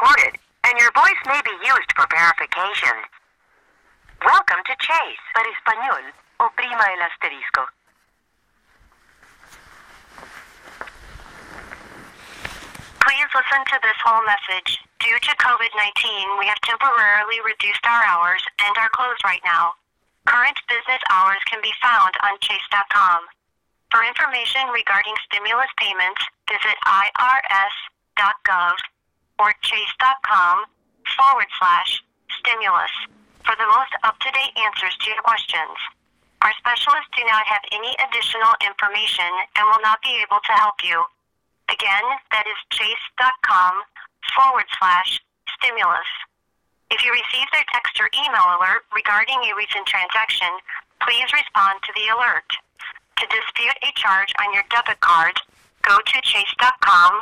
recorded, and your voice may be used for verification. Welcome to Chase. Para español, oprima el asterisco. Please listen to this whole message. Due to COVID 19, we have temporarily reduced our hours and are closed right now. Current business hours can be found on chase.com. For information regarding stimulus payments, visit irs.gov or chase.com forward slash stimulus for the most up to date answers to your questions. Our specialists do not have any additional information and will not be able to help you. Again, that is chase.com forward slash stimulus. If you receive a text or email alert regarding a recent transaction, please respond to the alert. To dispute a charge on your debit card, go to chase.com.